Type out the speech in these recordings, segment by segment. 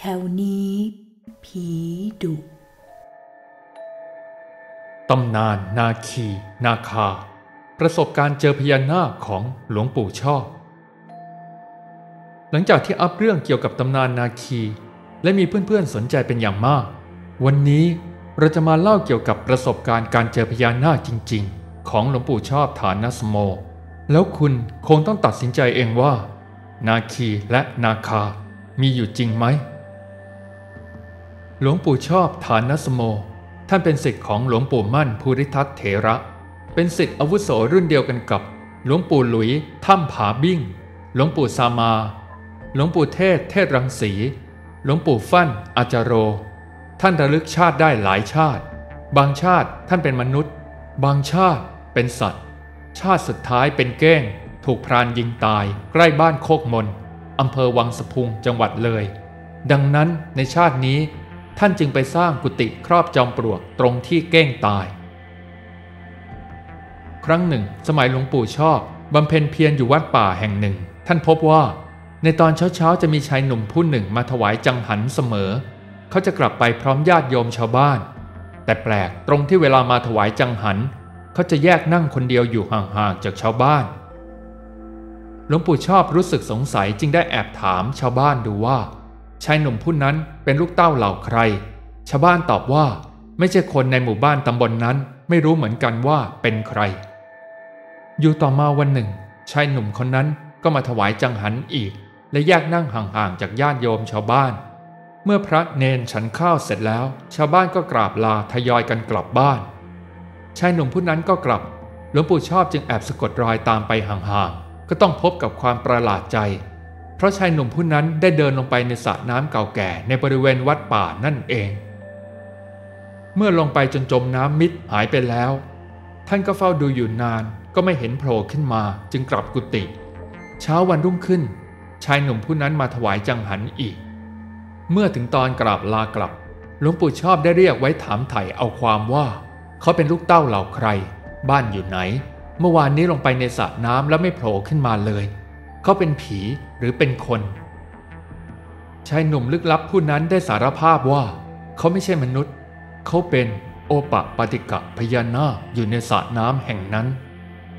แถวนี้ ผีดุ ตำนานนาคี นาคา ประสบการณ์เจอพญานาคของหลวงปู่ชอบ หลังจากที่อัพเรื่องเกี่ยวกับตำนานนาคี และมีเพื่อนๆสนใจเป็นอย่างมาก วันนี้เราจะมาเล่าเกี่ยวกับประสบการณ์การเจอพญานาคจริง ๆ ของหลวงปู่ชอบฐานนสโม แล้วคุณคงต้องตัดสินใจเองว่า นาคีและนาคา มีอยู่จริงไหม หลวงปู่ชอบฐานนสโม ท่านเป็นศิษย์ของหลวงปู่มั่นภูริทัตเถระ เป็นศิษย์อาวุโสรุ่นเดียวกันกับ หลวงปู่หลุยถ้ำผาบิ้ง หลวงปู่ซามา หลวงปู่เทศเทศรังสี หลวงปู่ฟั่นอาจารโร ท่านระลึกชาติได้หลายชาติ บางชาติท่านเป็นมนุษย์ บางชาติเป็นสัตว์ ชาติสุดท้ายเป็นเก้ง ถูกพรานยิงตาย ใกล้บ้านโคกมนอำเภอวังสะพุงจังหวัดเลย ดังนั้นในชาตินี้ ท่านจึงไปสร้างกุฏิครอบจอมปลวกตรงที่เก้งตาย ครั้งหนึ่ง สมัยหลวงปู่ชอบบำเพ็ญเพียรอยู่วัดป่าแห่งหนึ่ง ท่านพบว่า ในตอนเช้าๆจะมีชายหนุ่มผู้หนึ่งมาถวายจังหันเสมอ เขาจะกลับไปพร้อมญาติโยมชาวบ้าน แต่แปลกตรงที่เวลามาถวายจังหัน เขาจะแยกนั่งคนเดียวอยู่ห่างๆจากชาวบ้านหลวงปู่ชอบรู้สึกสงสัยจึงได้แอบถามชาวบ้านดูว่า ชายหนุ่มผู้นั้นเป็นลูกเต้าเหล่าใคร ชาวบ้านตอบว่าไม่ใช่คนในหมู่บ้านตำบลนนั้นไม่รู้เหมือนกันว่าเป็นใคร อยู่ต่อมาวันหนึ่ง ชายหนุ่มคนนั้นก็มาถวายจังหันอีก และแยกนั่งห่างๆจากญาติโยมชาวบ้าน เมื่อพระเนนฉันข้าวเสร็จแล้ว ชาวบ้านก็กราบลาทยอยกันกลับบ้าน ชายหนุ่มผู้นั้นก็กลับหลวงปู่ชอบจึงแอบสะกดรอยตามไปห่างๆก็ต้องพบกับความประหลาดใจ เพราะชายหนุ่มผู้นั้นได้เดินลงไปในสระน้ำเก่าแก่ในบริเวณวัดป่านั่นเอง เมื่อลงไปจนจมน้ำมิดหายไปแล้ว ท่านก็เฝ้าดูอยู่นานก็ไม่เห็นโผล่ขึ้นมาจึงกลับกุฏิเช้าวันรุ่งขึ้น ชายหนุ่มผู้นั้นมาถวายจังหันอีก เมื่อถึงตอนกราบลากลับหลวงปู่ชอบได้เรียกไว้ถามไถ่เอาความว่า เขาเป็นลูกเต้าเหล่าใคร บ้านอยู่ไหน เมื่อวานนี้ลงไปในสระน้ำแล้วไม่โผล่ขึ้นมาเลย เขาเป็นผีหรือเป็นคน ชายหนุ่มลึกลับผู้นั้นได้สารภาพว่า เขาไม่ใช่มนุษย์ เขาเป็นโอปะปฏิกะพญานาคอยู่ในสระน้ำแห่งนั้น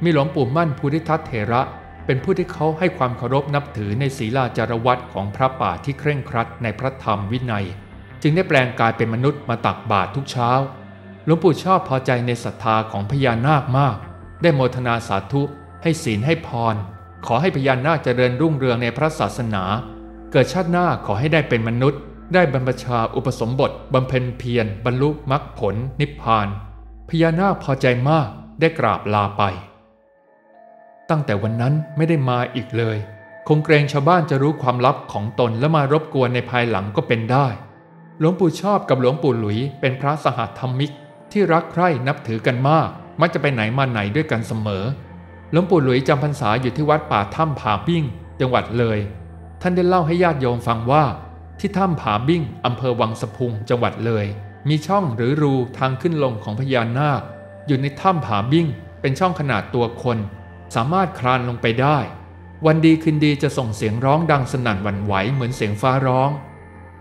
มีหลวงปู่มั่นภูริทัตเถระเป็นผู้ที่เขาให้ความเคารพนับถือในศีลาจารวัตของพระป่าที่เคร่งครัดในพระธรรมวินัย จึงได้แปลงกายเป็นมนุษย์มาตักบาตรทุกเช้าหลวงปู่ชอบพอใจในศรัทธาของพญานาคมาก ได้โมทนาสาธุให้ศีลให้พร ขอให้พญานาคเจริญรุ่งเรืองในพระศาสนา เกิดชาติหน้าขอให้ได้เป็นมนุษย์ ได้บรรพชาอุปสมบทบำเพ็ญเพียรบรรลุมรรคผล นิพพาน พญานาคพอใจมากได้กราบลาไป ตั้งแต่วันนั้นไม่ได้มาอีกเลย คงเกรงชาวบ้านจะรู้ความลับของตนและมารบกวนในภายหลังก็เป็นได้ หลวงปู่ชอบกับหลวงปู่หลุยเป็นพระสหธรรมิกที่รักใคร่นับถือกันมาก มักจะไปไหนมาไหนด้วยกันเสมอ หลวงปู่หลุยจำพรรษาอยู่ที่วัดป่าถ้ำผาบิ้ง จังหวัดเลย ท่านได้เล่าให้ญาติโยมฟังว่า ที่ถ้ำผาบิ้งอำเภอวังสะพุงจังหวัดเลย มีช่องหรือรูทางขึ้นลงของพญานาค อยู่ในถ้ำผาบิ้ง เป็นช่องขนาดตัวคน สามารถคลานลงไปได้ วันดีคืนดีจะส่งเสียงร้องดังสนั่นหวั่นไหวเหมือนเสียงฟ้าร้อง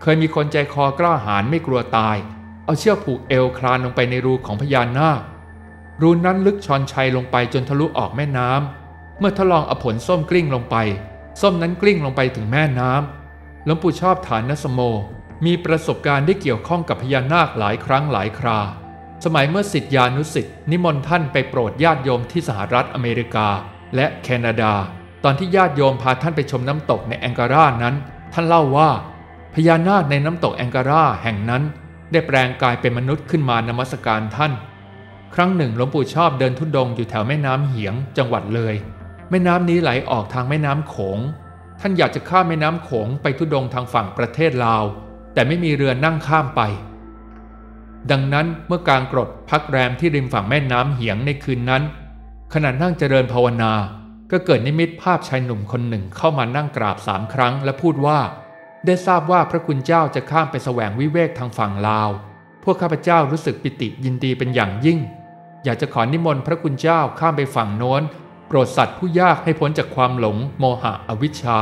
เคยมีคนใจคอกล้าหาญไม่กลัวตาย เอาเชือกผูกเอวคลานลงไปในรูของพญานาค รูนั้นลึกชอนชัยลงไปจนทะลุออกแม่น้ำ เมื่อทดลองเอาผลส้มกลิ้งลงไป ส้มนั้นกลิ้งลงไปถึงแม่น้ำหลวงปู่ชอบฐานนสโม มีประสบการณ์ได้เกี่ยวข้องกับพญานาคหลายครั้งหลายครา สมัยเมื่อสิทธิานุสิทธิ์นิมนต์ท่านไปโปรดญาติโยมที่สหรัฐอเมริกา และแคนาดา ตอนที่ญาติโยมพาท่านไปชมน้ำตกในแองการานั้น ท่านเล่าว่า พญานาคในน้ำตกแองการาแห่งนั้น ได้แปลงกายเป็นมนุษย์ขึ้นมานมัสการท่าน ครั้งหนึ่งหลวงปู่ชอบเดินทุดงอยู่แถวแม่น้ำเหียงจังหวัดเลย แม่น้ำนี้ไหลออกทางแม่น้ำโขง ท่านอยากจะข้ามแม่น้ำโขงไปทุดงทางฝั่งประเทศลาว แต่ไม่มีเรือนั่งข้ามไป ดังนั้นเมื่อกลางกรดพักแรมที่ริมฝั่งแม่น้ำเหียงในคืนนั้น ขณะนั่งเจริญภาวนา ก็เกิดนิมิตภาพชายหนุ่มคนหนึ่งเข้ามานั่งกราบสามครั้งและพูดว่า ได้ทราบว่าพระคุณเจ้าจะข้ามไปแสวงวิเวกทางฝั่งลาว พวกข้าพเจ้ารู้สึกปิติยินดีเป็นอย่างยิ่ง อยากจะขอนิมนต์พระคุณเจ้าข้ามไปฝั่งโน้น โปรดสัตว์ผู้ยากให้พ้นจากความหลงโมหะอวิชชา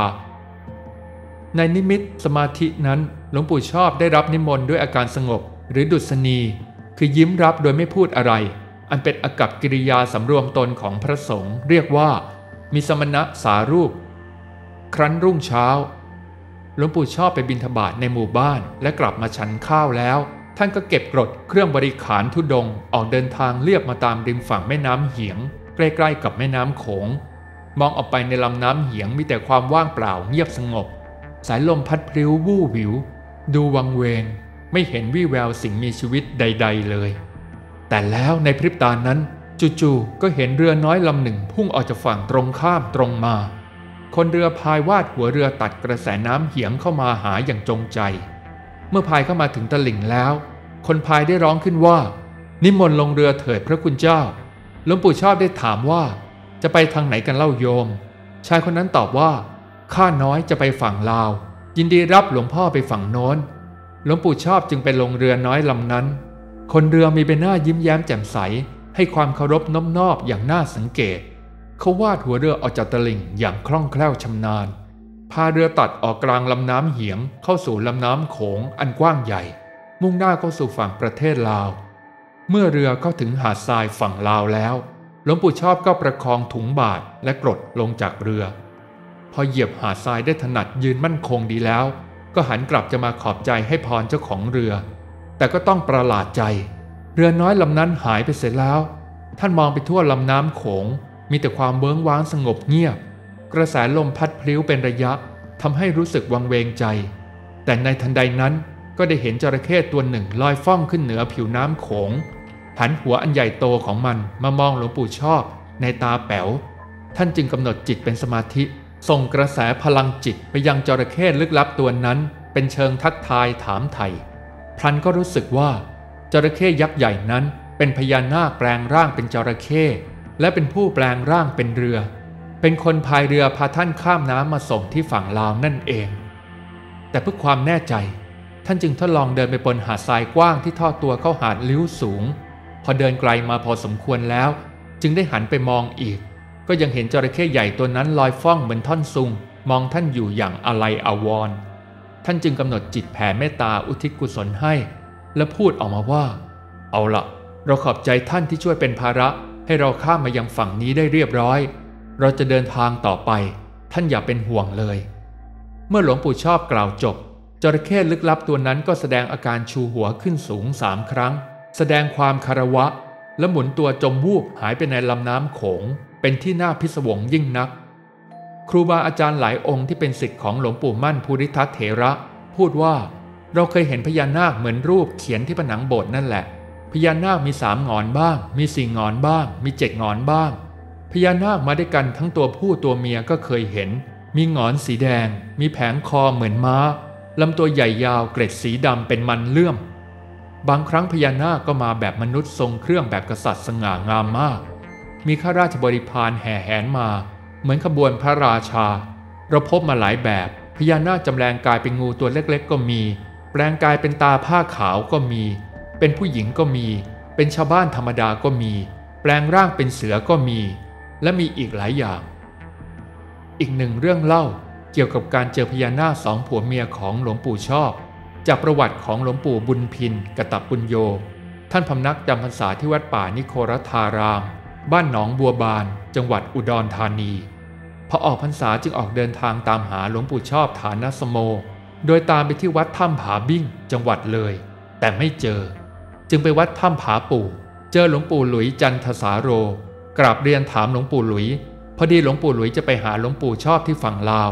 ในนิมิตสมาธินั้นหลวงปู่ชอบได้รับนิมนต์ด้วยอาการสงบ หรือดุษณี คือยิ้มรับโดยไม่พูดอะไร อันเป็นอากับกิริยาสำรวมตนของพระสงฆ์เรียกว่า มีสมณะสารูป ครั้นรุ่งเช้าหลวงปู่ชอบไปบินทบาทในหมู่บ้านและกลับมาฉันข้าวแล้ว ท่านก็เก็บกรดเครื่องบริขารทุดงออกเดินทางเลียบมาตามริมฝั่งแม่น้ำเหียง ใกล้ๆกับแม่น้ำโขง มองออกไปในลำน้ำเหียงมีแต่ความว่างเปล่าเงียบสงบ สายลมพัดพลิ้ววู่วิว ดูวังเวง ไม่เห็นวี่แววสิ่งมีชีวิตใด ๆ เลย แต่แล้วในพริบตานั้นจู่ๆก็เห็นเรือน้อยลำหนึ่งพุ่งออกจากฝั่งตรงข้ามตรงมา คนเรือพายวาดหัวเรือตัดกระแสน้ำเหียงเข้ามาหาอย่างจงใจ เมื่อพายเข้ามาถึงตลิ่งแล้ว คนพายได้ร้องขึ้นว่า นิมนต์ลงเรือเถิดพระคุณเจ้าหลวงปู่ชอบได้ถามว่า จะไปทางไหนกันเล่าโยม ชายคนนั้นตอบว่าข้าน้อยจะไปฝั่งลาว ยินดีรับหลวงพ่อไปฝั่งโน้นหลวงปู่ชอบจึงไปลงเรือน้อยลำนั้น คนเรือมีใบหน้ายิ้มแย้มแจ่มใส ให้ความเคารพน้อมนอบอย่างน่าสังเกต เขาวาดหัวเรือออกจากตลิ่งอย่างคล่องแคล่วชำนาญ พาเรือตัดออกกลางลำน้ำเหียง เข้าสู่ลำน้ำโขงอันกว้างใหญ่ มุ่งหน้าเข้าสู่ฝั่งประเทศลาว เมื่อเรือเข้าถึงหาดทรายฝั่งลาวแล้วหลวงปู่ชอบก็ประคองถุงบาทและกรดลงจากเรือ พอเหยียบหาดทรายได้ถนัดยืนมั่นคงดีแล้ว ก็หันกลับจะมาขอบใจให้พรเจ้าของเรือ แต่ก็ต้องประหลาดใจ เรือน้อยลำนั้นหายไปเสร็จแล้ว ท่านมองไปทั่วลำน้ำโขง มีแต่ความเบิ้งว้างสงบเงียบ กระแสลมพัด พลิ้วเป็นระยะทำให้รู้สึกวังเวงใจ แต่ในทันใดนั้นก็ได้เห็นจระเข้ตัวหนึ่งลอยฟ้องขึ้นเหนือผิวน้ำโขง หันหัวอันใหญ่โตของมันมามองหลวงปู่ชอบ ในตาแป๋ว ท่านจึงกำหนดจิตเป็นสมาธิ ส่งกระแสพลังจิตไปยังจระเข้ลึกลับตัวนั้น เป็นเชิงทักทายถามไถ่พลันก็รู้สึกว่าจระเข้ยักษ์ใหญ่นั้นเป็นพญานาคแปลงร่างเป็นจระเข้และเป็นผู้แปลงร่างเป็นเรือ เป็นคนพายเรือพาท่านข้ามน้ำมาส่งที่ฝั่งลาวนั่นเอง แต่เพื่อความแน่ใจท่านจึงทดลองเดินไปบนหาดทรายกว้างที่ทอดตัวเข้าหาดลิ้วสูง พอเดินไกลมาพอสมควรแล้ว จึงได้หันไปมองอีก ก็ยังเห็นจระเข้ใหญ่ตัวนั้นลอยฟ้องเหมือนท่อนซุง มองท่านอยู่อย่างอะไรอาวรท่านจึงกำหนดจิตแผ่เมตตาอุทิศกุศลให้ และพูดออกมาว่า เอาละเราขอบใจท่านที่ช่วยเป็นภาระให้เราข้ามมายังฝั่งนี้ได้เรียบร้อย เราจะเดินทางต่อไป ท่านอย่าเป็นห่วงเลย เมื่อหลวงปู่ชอบกล่าวจบ จระเข้ลึกลับตัวนั้นก็แสดงอาการชูหัวขึ้นสูงสามครั้ง แสดงความคารวะ และหมุนตัวจมวูบหายไปในลำน้ำโขง เป็นที่น่าพิศวงยิ่งนัก ครูบาอาจารย์หลายองค์ที่เป็นศิษย์ของหลวงปู่มั่นภูริทัตเถระ พูดว่า เราเคยเห็นพญานาคเหมือนรูปเขียนที่ผนังโบสถ์นั่นแหละพญานาคมีสามงอนบ้าง มีสี่งอนบ้าง มีเจ็ดงอนบ้าง พญานาคมาด้วยกันทั้งตัวผู้ตัวเมียก็เคยเห็น มีงอนสีแดง มีแผงคอเหมือนม้าลำตัวใหญ่ยาวเกร็ดสีดำเป็นมันเลื่อม บางครั้งพญานาคก็มาแบบมนุษย์ทรงเครื่องแบบกษัตริย์สง่างามมาก มีข้าราชบริพารแห่แหนมา เหมือนขบวนพระราชา เราพบมาหลายแบบ พญานาคจำแรงกายเป็นงูตัวเล็กๆ ก็มี แปลงกายเป็นตาผ้าขาวก็มี เป็นผู้หญิงก็มี เป็นชาวบ้านธรรมดาก็มี แปลงร่างเป็นเสือก็มี และมีอีกหลายอย่าง อีกหนึ่งเรื่องเล่าเกี่ยวกับการเจอพญานาคสองผัวเมียของหลวงปู่ชอบ จากประวัติของหลวงปู่บุญพินกตับปุญโย ท่านพำนักจำพรรษาที่วัดป่านิโครธาราม บ้านหนองบัวบาน จังหวัดอุดรธานี พอออกพรรษาจึงออกเดินทางตามหาหลวงปู่ชอบฐานสโม โดยตามไปที่วัดถ้ำผาบิ้งจังหวัดเลย แต่ไม่เจอ จึงไปวัดถ้ำผาปู่ เจอหลวงปู่หลุยจันทสาโร กราบเรียนถามหลวงปู่หลุย พอดีหลวงปู่หลุยจะไปหาหลวงปู่ชอบที่ฝั่งลาว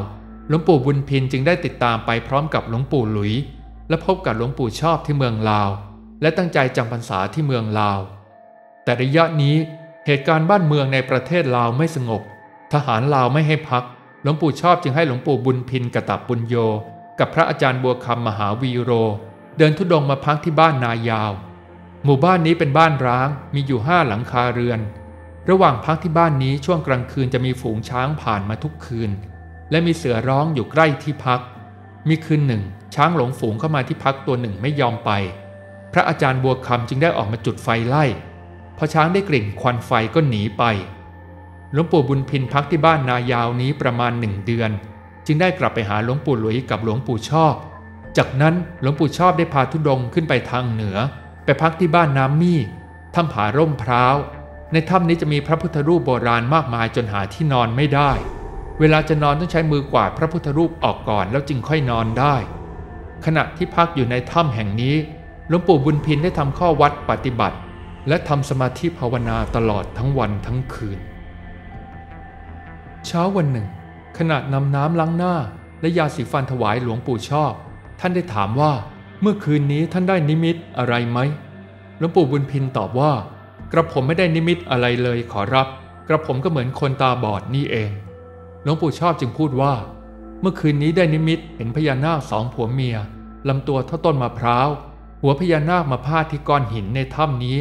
หลวงปู่บุญพินจึงได้ติดตามไปพร้อมกับหลวงปู่หลุย และพบกับหลวงปู่ชอบที่เมืองลาว และตั้งใจจำพรรษาที่เมืองลาว แต่ระยะนี้เหตุการณ์บ้านเมืองในประเทศลาวไม่สงบ ทหารลาวไม่ให้พัก หลวงปู่ชอบจึงให้หลวงปู่บุญพินกระตับบุญโย กับพระอาจารย์บัวคำมหาวีโร เดินทุดงมาพักที่บ้านนายาว หมู่บ้านนี้เป็นบ้านร้างมีอยู่ห้าหลังคาเรือน ระหว่างพักที่บ้านนี้ช่วงกลางคืนจะมีฝูงช้างผ่านมาทุกคืน และมีเสือร้องอยู่ใกล้ที่พัก มีคืนหนึ่ง ช้างหลงฝูงเข้ามาที่พักตัวหนึ่งไม่ยอมไป พระอาจารย์บัวคำจึงได้ออกมาจุดไฟไล่พอช้างได้กลิ่นควันไฟก็หนีไปหลวงปู่บุญพินพักที่บ้านนายาวนี้ประมาณหนึ่งเดือน จึงได้กลับไปหาหลวงปู่หลุยกับหลวงปู่ชอบ จากนั้นหลวงปู่ชอบได้พาธุดงค์ขึ้นไปทางเหนือ ไปพักที่บ้านน้ำมี่ถ้ำผาร่มพร้าว ในถ้ำนี้จะมีพระพุทธรูปโบราณมากมายจนหาที่นอนไม่ได้ เวลาจะนอนต้องใช้มือกวาดพระพุทธรูปออกก่อนแล้วจึงค่อยนอนได้ ขณะที่พักอยู่ในถ้ำแห่งนี้หลวงปู่บุญพินได้ทำข้อวัดปฏิบัติ และทำสมาธิภาวนาตลอดทั้งวันทั้งคืน เช้าวันหนึ่ง ขณะนำน้ำล้างหน้า และยาสีฟันถวายหลวงปู่ชอบ ท่านได้ถามว่า เมื่อคืนนี้ท่านได้นิมิตอะไรไหมหลวงปู่บุญพินตอบว่า กระผมไม่ได้นิมิตอะไรเลยขอรับ กระผมก็เหมือนคนตาบอดนี่เอง หลวงปู่ชอบจึงพูดว่า เมื่อคืนนี้ได้นิมิตเห็นพญานาคสองผัวเมียลำตัวเท่าต้นมะพร้าว หัวพญานาคมาพาดที่ก้อนหินในถ้ำนี้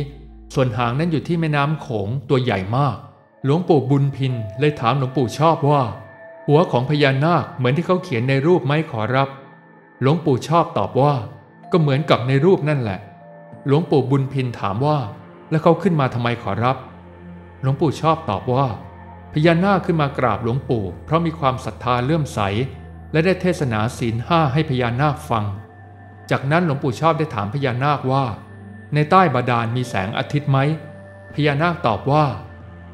ส่วนหางนั้นอยู่ที่แม่น้ำโขงตัวใหญ่มาก หลวงปู่บุญพินเลยถามหลวงปู่ชอบว่า หัวของพญานาคเหมือนที่เขาเขียนในรูปไหมขอรับ หลวงปู่ชอบตอบว่า ก็เหมือนกับในรูปนั่นแหละ หลวงปู่บุญพินถามว่า แล้วเขาขึ้นมาทำไมขอรับ หลวงปู่ชอบตอบว่า พญานาคขึ้นมากราบหลวงปู่ เพราะมีความศรัทธาเลื่อมใส และได้เทศนาศีลห้าให้พญานาคฟัง จากนั้นหลวงปู่ชอบได้ถามพญานาคว่า ในใต้บาดาลมีแสงอาทิตย์ไหมพญานาคตอบว่า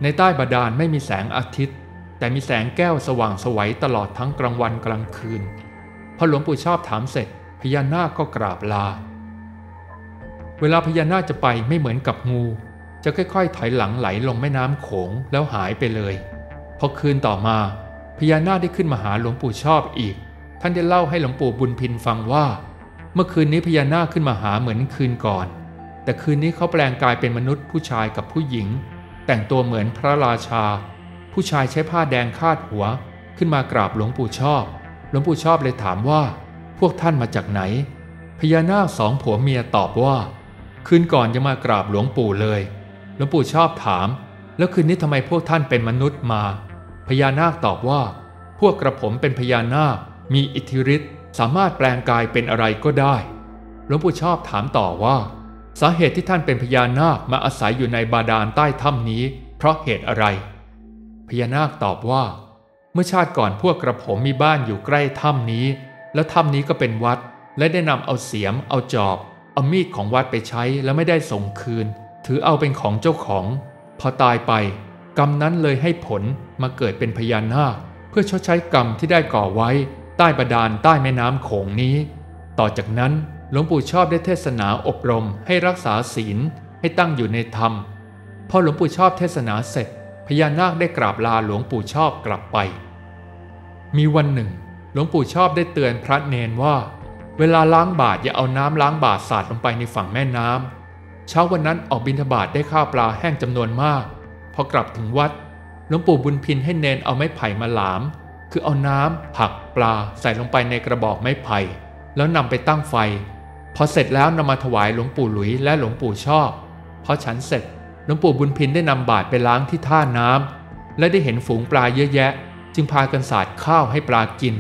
ในใต้บาดาลไม่มีแสงอาทิตย์ แต่มีแสงแก้วสว่างสวัยตลอดทั้งกลางวันกลางคืนพอหลวงปู่ชอบถามเสร็จพญานาคก็กราบลา เวลาพญานาคจะไปไม่เหมือนกับงู จะค่อยๆถอยหลังไหลลงแม่น้ำโขงแล้วหายไปเลยพอคืนต่อมาพญานาคได้ขึ้นมาหาหลวงปู่ชอบอีก ท่านได้เล่าให้หลวงปู่บุญพินฟังว่า เมื่อคืนนี้พญานาคขึ้นมาหาเหมือนคืนก่อน แต่คืนนี้เขาแปลงกายเป็นมนุษย์ผู้ชายกับผู้หญิง แต่งตัวเหมือนพระราชา ผู้ชายใช้ผ้าแดงคาดหัว ขึ้นมากราบหลวงปู่ชอบ หลวงปู่ชอบเลยถามว่า พวกท่านมาจากไหนพญานาคสองผัวเมียตอบว่า คืนก่อนยังมากราบหลวงปู่เลย หลวงปู่ชอบถาม แล้วคืนนี้ทำไมพวกท่านเป็นมนุษย์มา พญานาคตอบว่า พวกกระผมเป็นพญานาค มีอิทธิฤทธิ์สามารถแปลงกายเป็นอะไรก็ได้ หลวงปู่ชอบถามต่อว่า สาเหตุที่ท่านเป็นพญานาคมาอาศัยอยู่ในบาดาลใต้ถ้ำนี้ เพราะเหตุอะไร พญานาคตอบว่า เมื่อชาติก่อนพวกกระผมมีบ้านอยู่ใกล้ถ้ำนี้ แล้วถ้ำนี้ก็เป็นวัด และได้นำเอาเสียมเอาจอบ เอามีดของวัดไปใช้แล้วไม่ได้ส่งคืน ถือเอาเป็นของเจ้าของ พอตายไป กรรมนั้นเลยให้ผลมาเกิดเป็นพญานาคเพื่อชดใช้กรรมที่ได้ก่อไว้ ใต้บาดาลใต้แม่น้ำโขงนี้ ต่อจากนั้นหลวงปู่ชอบได้เทศนาอบรมให้รักษาศีลให้ตั้งอยู่ในธรรม พอหลวงปู่ชอบเทศนาเสร็จ พญานาคได้กราบลาหลวงปู่ชอบกลับไป มีวันหนึ่ง หลวงปู่ชอบได้เตือนพระเนนว่า เวลาล้างบาตรอย่าเอาน้ำล้างบาตรสาดลงไปในฝั่งแม่น้ำเช้าวันนั้นออกบิณฑบาตได้ข้าวปลาแห้งจำนวนมาก พอกลับถึงวัดหลวงปู่บุญพินให้เนนเอาไม้ไผ่มาหลาม คือเอาน้ำผักปลาใส่ลงไปในกระบอกไม้ไผ่ แล้วนำไปตั้งไฟ พอเสร็จแล้วนำมาถวายหลวงปู่หลุยและหลวงปู่ชอบพอฉันเสร็จหลวงปู่บุญพินได้นำบาตรไปล้างที่ท่าน้ำและได้เห็นฝูงปลาเยอะแยะ จึงพากันสาดข้าวให้ปลากิน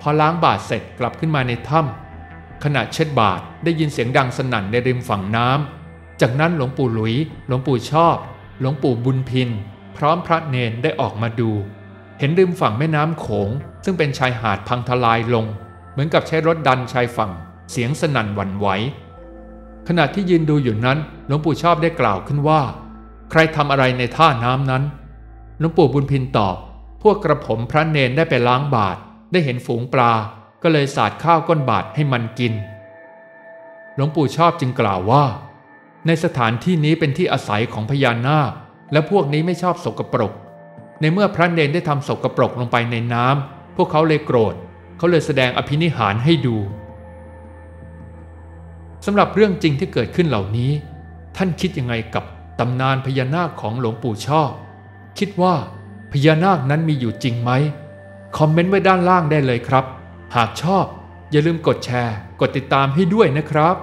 พอล้างบาตรเสร็จกลับขึ้นมาในถ้ำ ขณะเช็ดบาตได้ยินเสียงดังสนั่นในริมฝั่งน้ำจากนั้นหลวงปู่หลุย หลวงปู่ชอบ หลวงปู่บุญพิน พร้อมพระเนนได้ออกมาดู เห็นริมฝั่งแม่น้ำโขง ซึ่งเป็นชายหาดพังทลายลง เหมือนกับใช้รถดันชายฝั่ง เสียงสนั่นหวั่นไหวขณะที่ยืนดูอยู่นั้นหลวงปู่ชอบได้กล่าวขึ้นว่า ใครทำอะไรในท่าน้ำนั้นหลวงปู่บุญพินตอบ พวกกระผมพระเนนได้ไปล้างบาตได้เห็นฝูงปลา ก็เลยสาดข้าวก้นบาตรให้มันกิน หลวงปู่ชอบจึงกล่าวว่า ในสถานที่นี้เป็นที่อาศัยของพญานาค และพวกนี้ไม่ชอบสกปรก ในเมื่อพระเนนได้ทำสกปรกลงไปในน้ำพวกเขาเลยโกรธ เขาเลยแสดงอภินิหารให้ดูสำหรับเรื่องจริงที่เกิดขึ้นเหล่านี้ ท่านคิดยังไงกับตำนานพญานาคของหลวงปู่ชอบ คิดว่าพญานาคนั้นมีอยู่จริงไหม คอมเมนต์ไว้ด้านล่างได้เลยครับ หากชอบอย่าลืมกดแชร์ กดติดตามให้ด้วยนะครับ